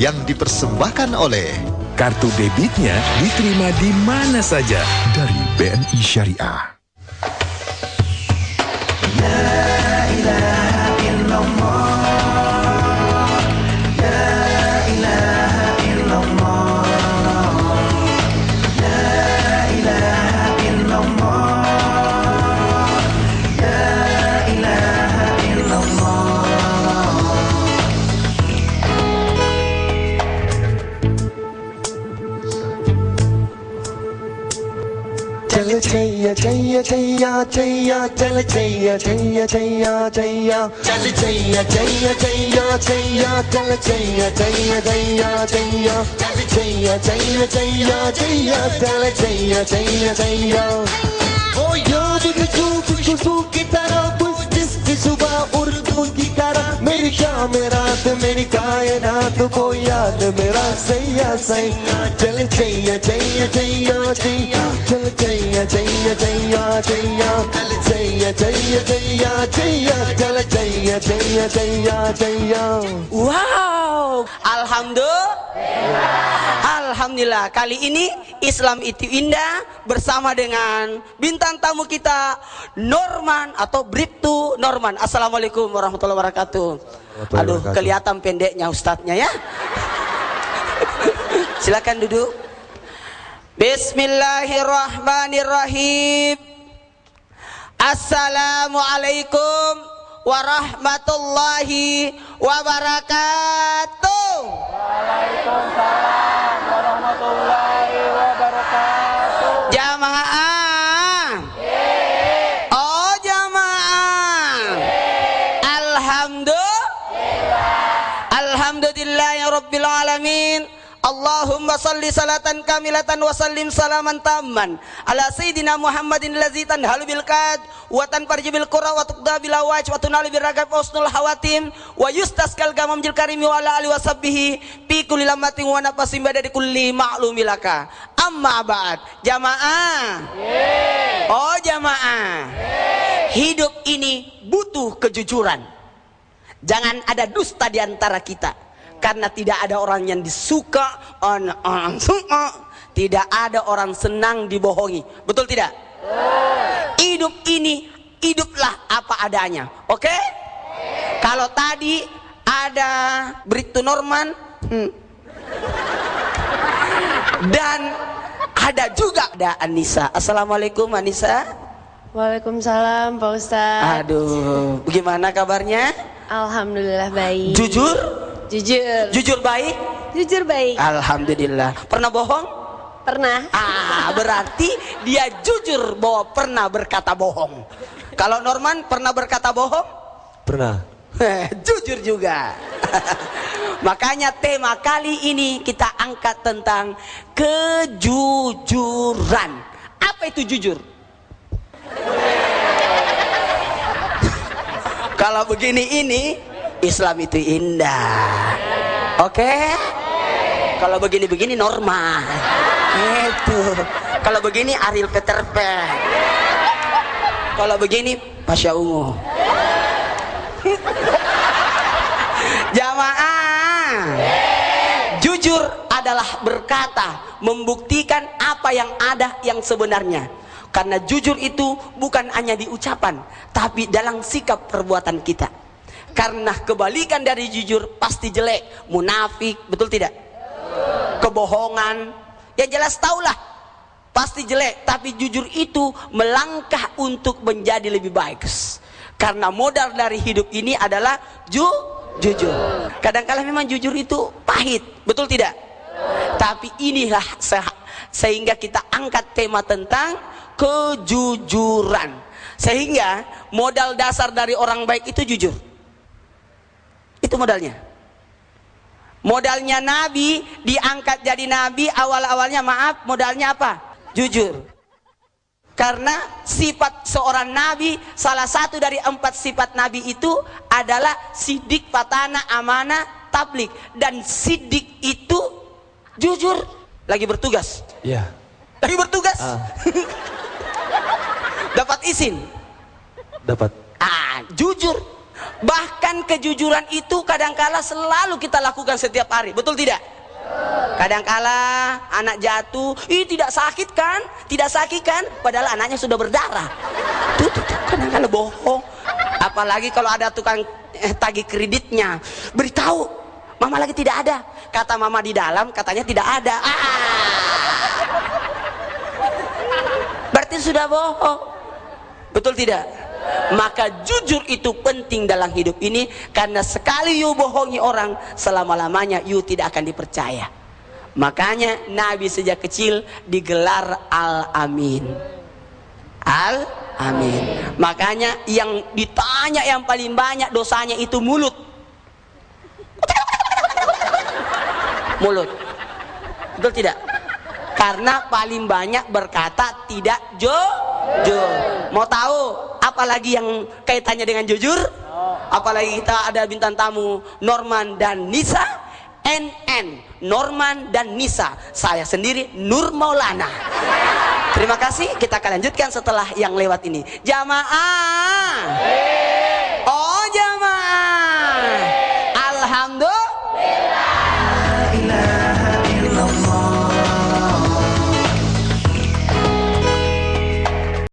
yang dipersembahkan oleh Kartu debitnya diterima di mana saja. dari BNI Syariah. चल छैया छैया छैया छैया चल छैया छैया छैया छैया चल छैया छैया छैया छैया चल छैया छैया छैया छैया चल छैया छैया छैया छैया चल छैया छैया छैया ओ याद खुशबू की जिसकी सुबह उर्दू की करा मेरी शाम रात, मेरी कायनात को याद मेरा सैया सैया। चल चैया चैया चैया चैया चल चैया चैया चैया चैया चल चैया चैया चैया चैया चल चैया चैया चैया चैया वाह! Alhamdulillah. Alhamdulillah kali ini Islam itu indah bersama dengan bintang tamu kita Norman atau Bribtu Norman. Assalamualaikum warahmatullahi wabarakatuh. Aduh kelihatan pendeknya ustadznya ya. Silakan duduk. Bismillahirrahmanirrahim. Assalamualaikum warahmatullahi wabarakatuh. Jamaah. Oh jamaah. Alhamdulillah. Alhamdulillah ya Rabbil Alamin. Allahumma salli salatan kamilatan wa sallim salaman tamman. Ala sayyidina Muhammadin lazi tanhalu bil kad wa tanfarji bil qura wa tuqda bil awaj wa tunalu bil ragab usnul hawatim wa yustaskal gamam jil karimi wa ala ali wa sabbihi fi kulli lamatin wa nafasin badadi kulli ma'lumilaka. Amma ba'd. Jamaah. Oh jamaah. Hidup ini butuh kejujuran. Jangan ada dusta di antara kita. Karena tidak ada orang yang disuka, orang, orang suka. Tidak ada orang senang dibohongi. Betul tidak? Hidup ini, hiduplah apa adanya. Oke? Kalau tadi ada Brito Norman, hmm. dan ada juga ada Anissa. Assalamualaikum Anissa. Waalaikumsalam Pak Ustadz Aduh, bagaimana kabarnya? Alhamdulillah baik Jujur? Jujur Jujur baik? Jujur baik Alhamdulillah. Pernah bohong? Pernah Ah, berarti dia jujur bahwa pernah berkata bohong. Kalau Norman pernah berkata bohong? pernah jujur juga. Makanya tema kali ini kita angkat tentang kejujuran. Apa itu jujur? Kalau begini ini Islam itu indah. Oke? Kalau begini-begini normal. Itu. Kalau begini Ariel Peter Pan. Kalau begini Pasha Ungu. Jamaah. Jujur adalah berkata, membuktikan apa yang ada yang sebenarnya. Karena jujur itu bukan hanya di ucapan, tapi dalam sikap perbuatan kita. Karena kebalikan dari jujur pasti jelek, munafik, betul tidak? Kebohongan, ya jelas tahulah pasti jelek, tapi jujur itu melangkah untuk menjadi lebih baik. Karena modal dari hidup ini adalah ju jujur. Kadang-kala memang jujur itu pahit, betul tidak? Tapi inilah se- sehingga kita angkat tema tentang kejujuran. Sehingga modal dasar dari orang baik itu jujur. Itu modalnya. Modalnya nabi diangkat jadi nabi awal-awalnya maaf modalnya apa? Jujur. Karena sifat seorang nabi salah satu dari empat sifat nabi itu adalah sidik, patana, amanah, tablik dan sidik itu jujur lagi bertugas. ya Lagi bertugas. Ah. Dapat izin. dapat Ah, jujur. Bahkan kejujuran itu kadangkala selalu kita lakukan setiap hari. Betul tidak? Kadangkala anak jatuh, ih tidak sakit kan? Tidak sakit kan? Padahal anaknya sudah berdarah. Tuh, tuh, tuh kadangkala bohong. Apalagi kalau ada tukang eh, tagih kreditnya, beritahu, mama lagi tidak ada. Kata mama di dalam, katanya tidak ada. Ah. Berarti sudah bohong. Betul tidak? Maka jujur itu penting dalam hidup ini karena sekali you bohongi orang selama-lamanya you tidak akan dipercaya. Makanya Nabi sejak kecil digelar Al-Amin. Al-Amin. Makanya yang ditanya yang paling banyak dosanya itu mulut. Mulut. Betul tidak? Karena paling banyak berkata tidak jujur. Mau tahu apalagi yang kaitannya dengan jujur? Apalagi kita ada bintang tamu Norman dan Nisa. NN Norman dan Nisa. Saya sendiri Nur Maulana. Terima kasih. Kita akan lanjutkan setelah yang lewat ini. Jamaah.